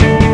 you.